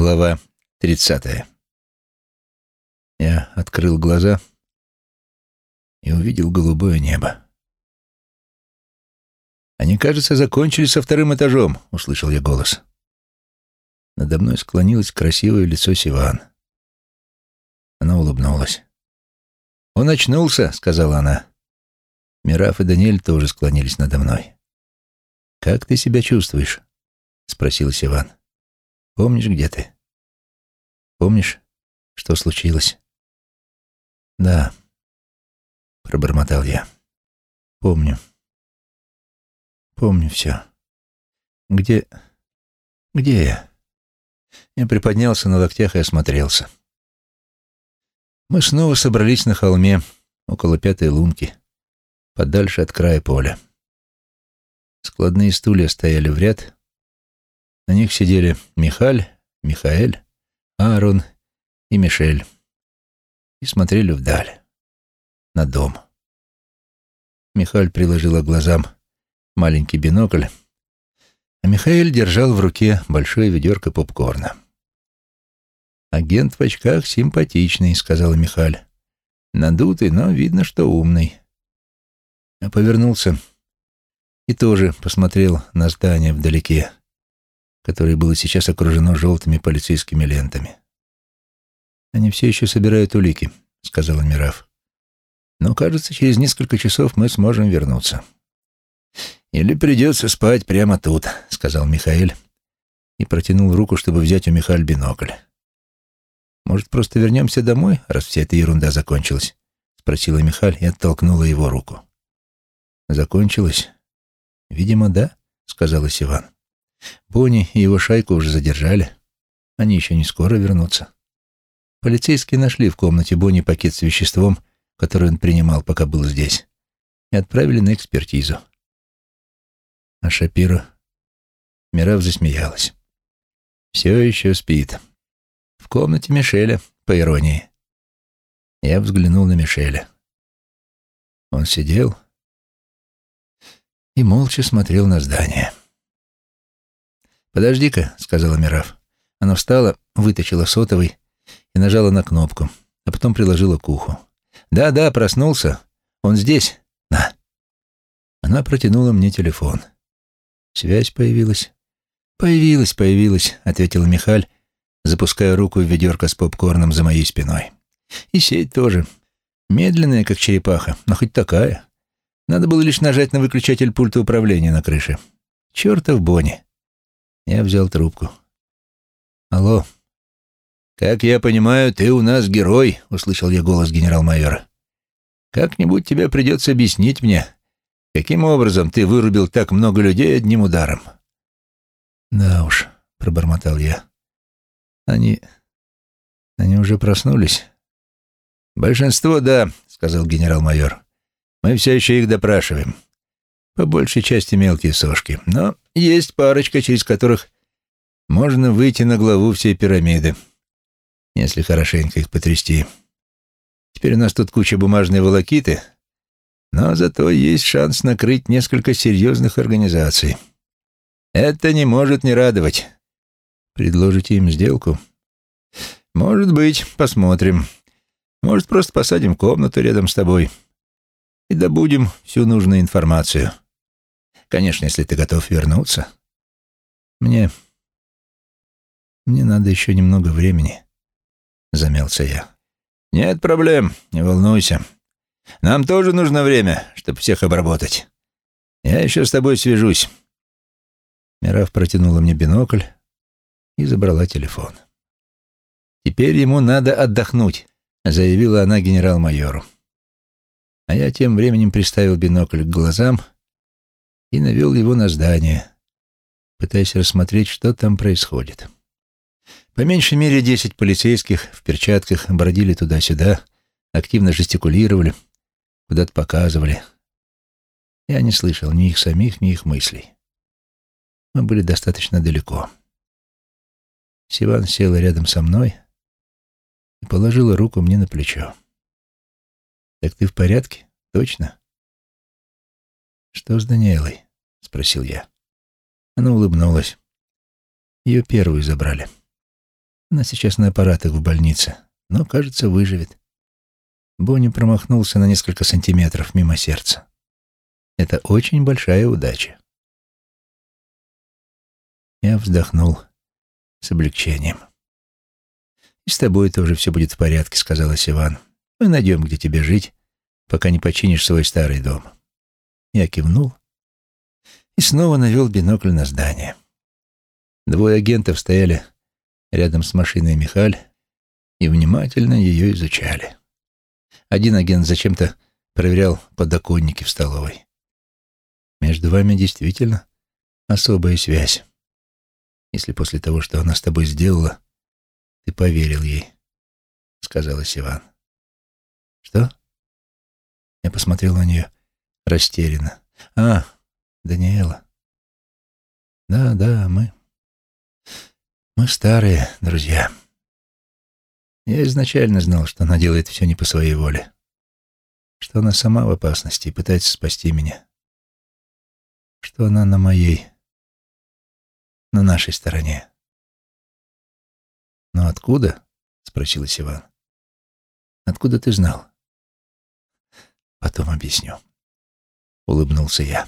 Глава тридцатая. Я открыл глаза и увидел голубое небо. «Они, кажется, закончили со вторым этажом», — услышал я голос. Надо мной склонилось красивое лицо Сиван. Она улыбнулась. «Он очнулся», — сказала она. Мираф и Даниэль тоже склонились надо мной. «Как ты себя чувствуешь?» — спросил Сиван. «Помнишь, где ты? Помнишь, что случилось?» «Да», — пробормотал я. «Помню. Помню все. Где... где я?» Я приподнялся на локтях и осмотрелся. Мы снова собрались на холме около пятой лунки, подальше от края поля. Складные стулья стояли в ряд. На них сидели Михаль, Михаэль, Аарон и Мишель и смотрели вдаль, на дом. Михаль приложила глазам маленький бинокль, а Михаэль держал в руке большое ведерко попкорна. «Агент в очках симпатичный», — сказала Михаль. «Надутый, но видно, что умный». Я повернулся и тоже посмотрел на здание вдалеке, которое было сейчас окружено желтыми полицейскими лентами. «Они все еще собирают улики», — сказала Мираф. «Но, кажется, через несколько часов мы сможем вернуться». «Или придется спать прямо тут», — сказал Михаил и протянул руку, чтобы взять у Михаила бинокль. «Может, просто вернемся домой, раз вся эта ерунда закончилась?» — спросила Михаль и оттолкнула его руку. «Закончилась?» «Видимо, да», — сказала Сиван. «Бонни и его шайку уже задержали. Они еще не скоро вернутся». Полицейские нашли в комнате Бонни пакет с веществом, который он принимал, пока был здесь, и отправили на экспертизу. А Шапира... Мирав засмеялась. «Все еще спит. В комнате Мишеля, по иронии». Я взглянул на Мишеля. Он сидел и молча смотрел на здание. «Подожди-ка», — сказала Мирав. Она встала, вытащила сотовый и нажала на кнопку, а потом приложила к уху. «Да-да, проснулся. Он здесь. На». Она протянула мне телефон. Связь появилась. «Появилась, появилась», — ответила Михаль, запуская руку в ведерко с попкорном за моей спиной. «И сеть тоже. Медленная, как черепаха, но хоть такая. Надо было лишь нажать на выключатель пульта управления на крыше. Чертов Бонни». Я взял трубку. «Алло», «Как я понимаю, ты у нас герой», — услышал я голос генерал-майора. «Как-нибудь тебе придется объяснить мне, каким образом ты вырубил так много людей одним ударом». «Да уж», — пробормотал я. «Они... они уже проснулись?» «Большинство — да», — сказал генерал-майор. «Мы все еще их допрашиваем. По большей части мелкие сошки. Но есть парочка, через которых можно выйти на главу всей пирамиды» если хорошенько их потрясти. Теперь у нас тут куча бумажной волокиты, но зато есть шанс накрыть несколько серьезных организаций. Это не может не радовать. Предложите им сделку? Может быть, посмотрим. Может, просто посадим комнату рядом с тобой и добудем всю нужную информацию. Конечно, если ты готов вернуться. Мне... Мне надо еще немного времени. — замялся я. «Нет проблем, не волнуйся. Нам тоже нужно время, чтобы всех обработать. Я еще с тобой свяжусь». Мираф протянула мне бинокль и забрала телефон. «Теперь ему надо отдохнуть», — заявила она генерал-майору. А я тем временем приставил бинокль к глазам и навел его на здание, пытаясь рассмотреть, что там происходит. По меньшей мере десять полицейских в перчатках бродили туда-сюда, активно жестикулировали, куда-то показывали. Я не слышал ни их самих, ни их мыслей. Мы были достаточно далеко. Сиван села рядом со мной и положила руку мне на плечо. «Так ты в порядке? Точно?» «Что с Даниэлой?» — спросил я. Она улыбнулась. Ее первую забрали. Она сейчас на аппаратах в больнице, но, кажется, выживет. Бонни промахнулся на несколько сантиметров мимо сердца. Это очень большая удача. Я вздохнул с облегчением. «И с тобой тоже все будет в порядке», — сказала Сиван. «Мы найдем, где тебе жить, пока не починишь свой старый дом». Я кивнул и снова навел бинокль на здание. Двое агентов стояли рядом с машиной Михаль и внимательно ее изучали. Один агент зачем-то проверял подоконники в столовой. Между вами действительно особая связь. Если после того, что она с тобой сделала, ты поверил ей, — сказала Сиван. Что? Я посмотрел на нее растерянно. А, Даниэла. Да, да, мы... Мы старые друзья. Я изначально знал, что она делает все не по своей воле. Что она сама в опасности и пытается спасти меня. Что она на моей, на нашей стороне. «Но откуда?» — спросила Сиван. «Откуда ты знал?» «Потом объясню», — улыбнулся я.